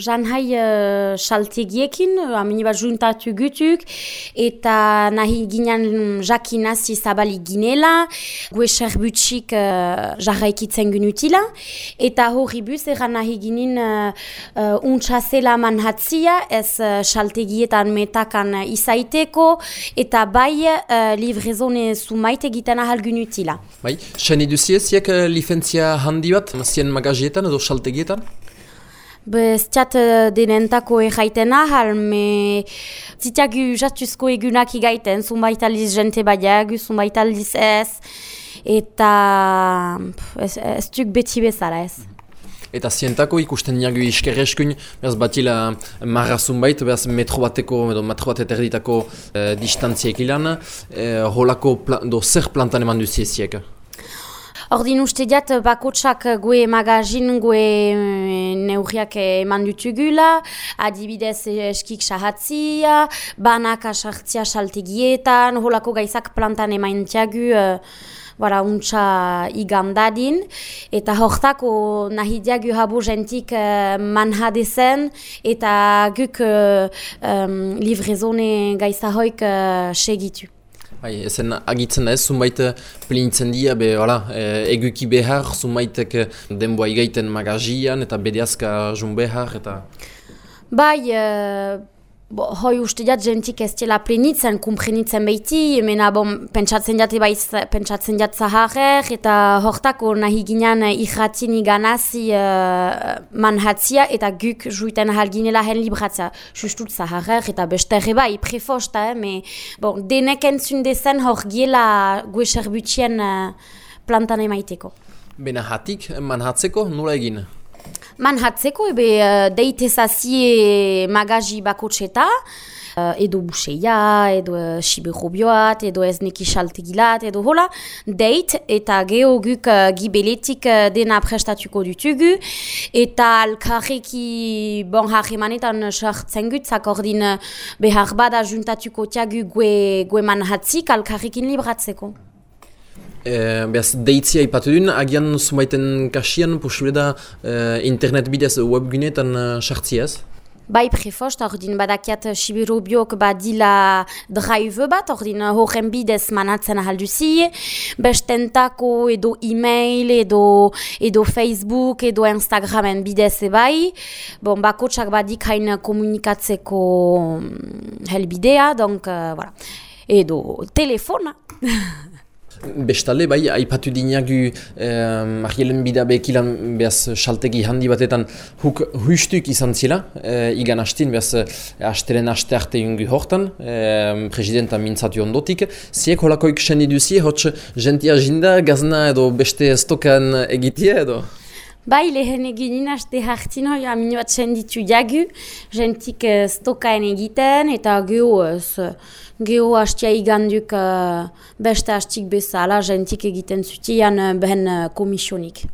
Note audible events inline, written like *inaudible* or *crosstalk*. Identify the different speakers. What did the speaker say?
Speaker 1: jan hai uh, saltegiekin, amini bat juntatu gutuk, eta nahi ginen jakinazi zabali ginela, gue serbutxik uh, jarraikitzen gunutila, eta hori buz eran nahi ginen uh, uh, untxazela manhatzia, ez uh, saltegietan metakan izaiteko, eta bai uh, livrezone sumaite egiten ahal gunutila.
Speaker 2: Bai, sen eduzie, ziek uh, licentzia handi bat, zien magazietan edo saltegietan?
Speaker 1: Beztiat denentako erraiten ahal, me zitiagu jatuzko egunak igaiten, zunbait aldiz jente badiagu, zunbait aldiz ez, eta ez, ez duk beti bezala ez.
Speaker 2: Eta zientako ikusten niagu iskerreskun, behaz batila marra zunbait, behaz metro bateko, edo metro bat eterditako eh, distantziek ilan, eh, holako pla, do zer plantan eman duzieziek?
Speaker 1: Ordin uste diat bakotsak gue magazin gue eh, neurriak eman dutugula, adibidez eskik sahatzia, banak asartzia saltegietan, holako gaizak plantan eman tiagu, uh, untsa igandadin, eta hortako nahi diagu habo jentik uh, manhadezen, eta guk uh, um, livrezone gaizahoik uh, segitu.
Speaker 2: Bai, ezen agitzen ez, zunbait plintzen dia, be, hola, e, eguki behar, zunbaitek denboa igaiten magazian, eta bedeazka jun behar, eta...
Speaker 1: Bai, uh, Bo, hoi uste jat jentik ez tela plenitzen, kumprenitzen behiti, mena bon, pentsatzen jate baiz, pentsatzen jat zaharrer, eta hortako nahi ginen irratin iganazi uh, manhatzia, eta guk juiten ahal ginela hen libratzea. Justut zaharrer, eta beste ere bai, prefosta, eh, me, bon, denek entzun dezen hor giela gue serbutien uh, plantan emaiteko.
Speaker 2: Bena hatik, manhatzeko, nola egin?
Speaker 1: Manhatzeko, ebe uh, deitezazie magazi bakotxeta, uh, edo buseia, edo uh, siberobioat, edo ez neki saltegilat, edo hola, deit eta geoguk uh, gibeletik uh, dena prestatuko dutugu, eta alkarreki bon harremanetan sartzen gut, zakordin uh, behar bada juntatuko tiagu gue, gue manhatzik alkarrekin libratzeko.
Speaker 2: E, Beaz, deitzia ipatu duen, agian zumaiten kasian, posible da e, internet bidez webgunetan e, sartziaz?
Speaker 1: Bai prefost, ordin badakiat Sibirobiok badila drive bat, ordin horren bidez manatzen ahalduzi, bestentako edo e-mail, edo, edo Facebook, edo Instagramen bidez ebai. Bon, bakotsak badik hain komunikatzeko mm, helbidea, donc, uh, voilà. edo telefona. *laughs*
Speaker 2: Bestale, bai, aipatu dinagu eh, Arielen Bidabekilan behaz saltegi handi batetan huk huistuk izan zila, eh, igan hastin behaz hastelen haste arte jungu hortan, eh, presidenta mintzatu ondotik. Ziek holakoik sen iduzi, hotx jentia jinda, gazna edo beste stokan egitia edo?
Speaker 1: Bai, lehen egin haste hartin hoi, amino bat senditu jagu, jentik uh, stokaen egiten, eta geho, uh, geho hastia iganduk uh, beste hastik bezala, jentik egiten zutian behen komisionik.